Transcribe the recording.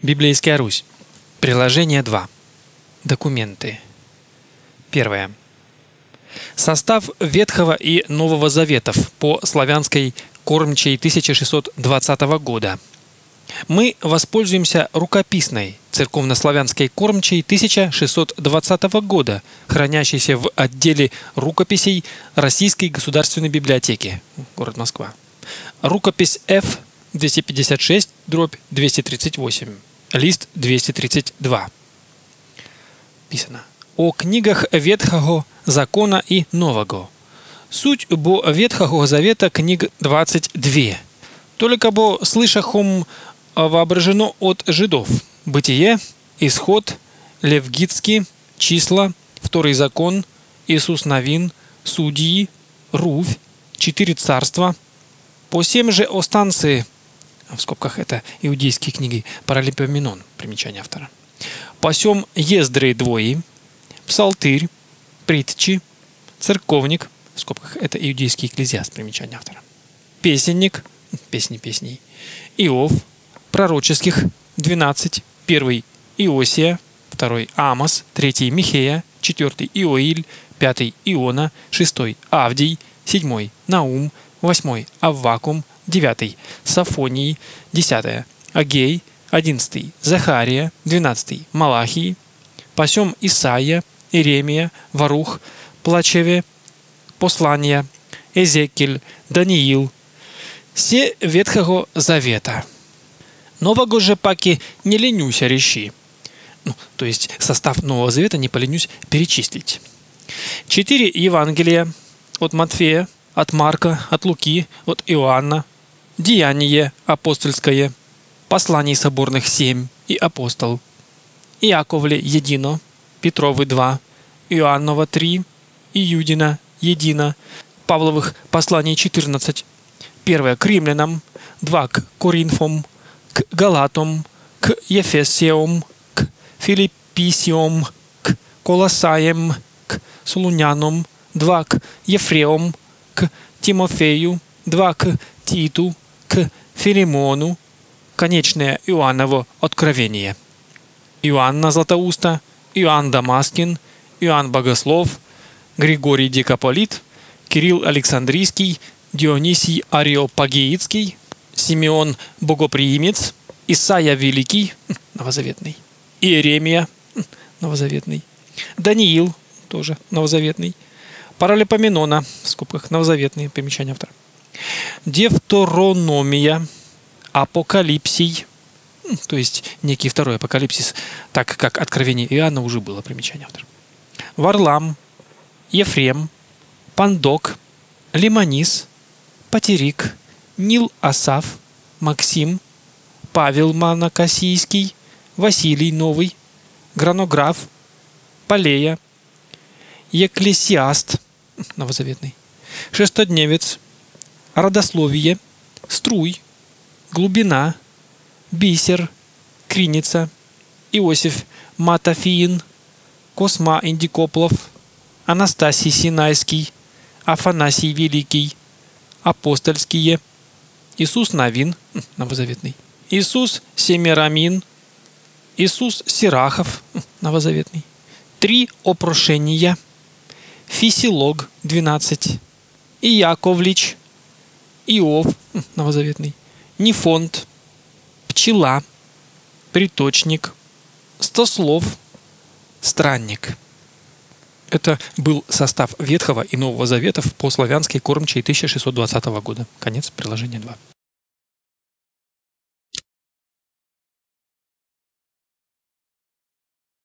Библейская Русь. Приложение 2. Документы. Первое. Состав Ветхого и Нового Заветов по славянской кормчей 1620 года. Мы воспользуемся рукописной церковнославянской кормчей 1620 года, хранящейся в отделе рукописей Российской государственной библиотеки, город Москва. Рукопись F 256, дробь 238, лист 232. Писано. О книгах Ветхого закона и Нового. Суть бо Ветхого завета книг 22. Только бо слышахом воображено от жидов. Бытие, Исход, Левгитский, Числа, Второй закон, Иисус Новин, Судьи, Руфь, Четыре царства. По семь же останцы в скобках это иудейские книги, Паралипоменон, примечание автора. Посем Ездры двои, Псалтырь, Притчи, Церковник, в скобках это иудейский экклезиаст, примечание автора. Песенник, песни песней, Иов, пророческих 12, первый Иосия, второй Амос, третий Михея, четвертый Иоиль, пятый Иона, шестой Авдий, седьмой Наум, восьмой Аввакум, 9 Сафонии, 10 Агей, 11 Захария, 12 Малахии, посем Исаия, Иеремия, Варух, Плачеве, Послания, Езекиль, Даниил, все Ветхого Завета. Нового же паки не ленюся реши. Ну, то есть состав Нового Завета не поленюсь перечислить. Четыре Евангелия от Матфея, от Марка, от Луки, от Иоанна, Деяние апостольское, посланий соборных семь и апостол, Иаковле едино, Петровы два, Иоаннова три, Июдина едино, Павловых посланий 14, первое к римлянам, два к Коринфам, к Галатам, к Ефесиям, к Филипписиям, к Колосаям, к Солунянам, два к Ефреям, к Тимофею, два к Титу, к Филимону, конечное Иоанново откровение. Иоанна Златоуста, Иоанн Дамаскин, Иоанн Богослов, Григорий Дикополит, Кирилл Александрийский, Дионисий Ариопагеицкий, Симеон Богоприимец, Исаия Великий, новозаветный, Иеремия, новозаветный, Даниил, тоже новозаветный, Паралипоменона, в скобках новозаветный, примечание автора. Девторономия, апокалипсий, то есть некий второй апокалипсис, так как откровение Иоанна уже было примечание автора. Варлам, Ефрем, Пандок, Лимонис, Патерик, Нил Асав, Максим, Павел Манакасийский, Василий Новый, Гранограф, Полея, Екклесиаст, новозаветный, Шестодневец, родословие, струй, глубина, бисер, криница, Иосиф Матафиин, Косма Индикоплов, Анастасий Синайский, Афанасий Великий, Апостольские, Иисус Новин, новозаветный, Иисус Семирамин, Иисус Сирахов, новозаветный, три опрошения, Фисилог, 12, Яковлич, Иов, новозаветный, Нефонт, Пчела, Приточник, Стослов, Странник. Это был состав Ветхого и Нового Заветов по славянской кормчей 1620 года. Конец приложения 2.